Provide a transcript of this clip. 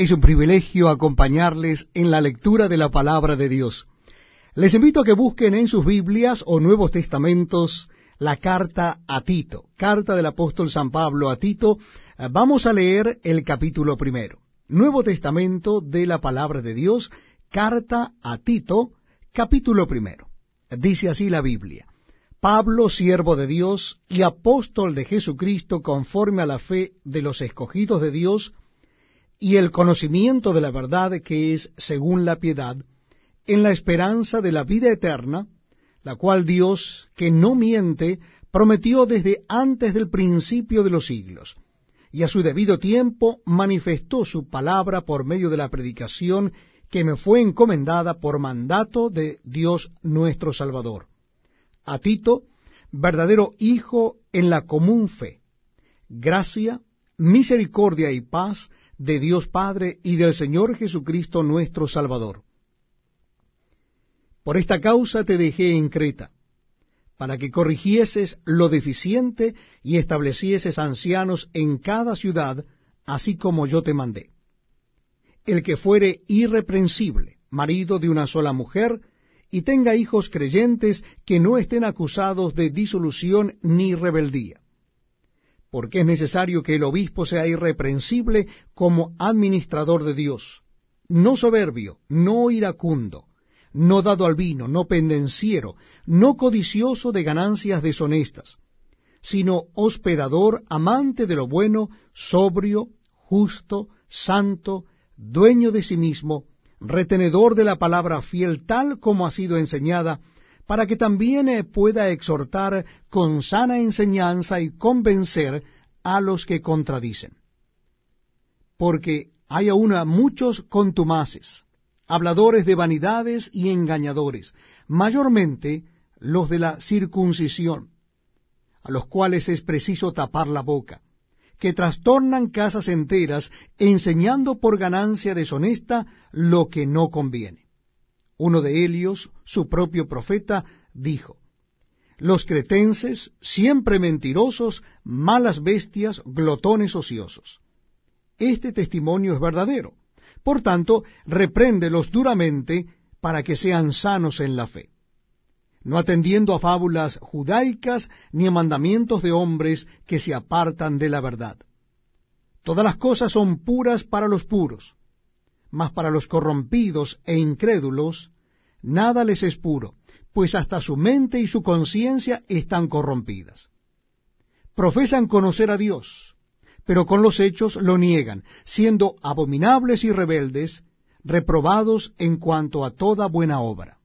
Es un privilegio acompañarles en la lectura de la palabra de Dios. Les invito a que busquen en sus Biblias o Nuevos Testamentos la carta a Tito, carta del apóstol San Pablo a Tito. Vamos a leer el capítulo primero. Nuevo Testamento de la palabra de Dios, carta a Tito, capítulo primero. Dice así la Biblia. Pablo, siervo de Dios y apóstol de Jesucristo conforme a la fe de los escogidos de Dios y el conocimiento de la verdad que es según la piedad, en la esperanza de la vida eterna, la cual Dios, que no miente, prometió desde antes del principio de los siglos, y a su debido tiempo manifestó su palabra por medio de la predicación que me fue encomendada por mandato de Dios nuestro Salvador. A Tito, verdadero hijo en la común fe, gracia, misericordia y paz de Dios Padre y del Señor Jesucristo nuestro Salvador. Por esta causa te dejé en Creta, para que corrigieses lo deficiente y establecieses ancianos en cada ciudad, así como yo te mandé. El que fuere irreprensible, marido de una sola mujer, y tenga hijos creyentes que no estén acusados de disolución ni rebeldía. Porque es necesario que el obispo sea irreprensible como administrador de Dios, no soberbio, no iracundo, no dado al vino, no pendenciero, no codicioso de ganancias deshonestas, sino hospedador, amante de lo bueno, sobrio, justo, santo, dueño de sí mismo, retenedor de la palabra fiel tal como ha sido enseñada, para que también eh, pueda exhortar con sana enseñanza y convencer a los que contradicen. Porque hay aún muchos contumaces, habladores de vanidades y engañadores, mayormente los de la circuncisión, a los cuales es preciso tapar la boca que trastornan casas enteras, enseñando por ganancia deshonesta lo que no conviene. Uno de ellos, su propio profeta, dijo, Los cretenses, siempre mentirosos, malas bestias, glotones ociosos. Este testimonio es verdadero. Por tanto, repréndelos duramente para que sean sanos en la fe no atendiendo a fábulas judaicas ni a mandamientos de hombres que se apartan de la verdad. Todas las cosas son puras para los puros, mas para los corrompidos e incrédulos nada les es puro, pues hasta su mente y su conciencia están corrompidas. Profesan conocer a Dios, pero con los hechos lo niegan, siendo abominables y rebeldes, reprobados en cuanto a toda buena obra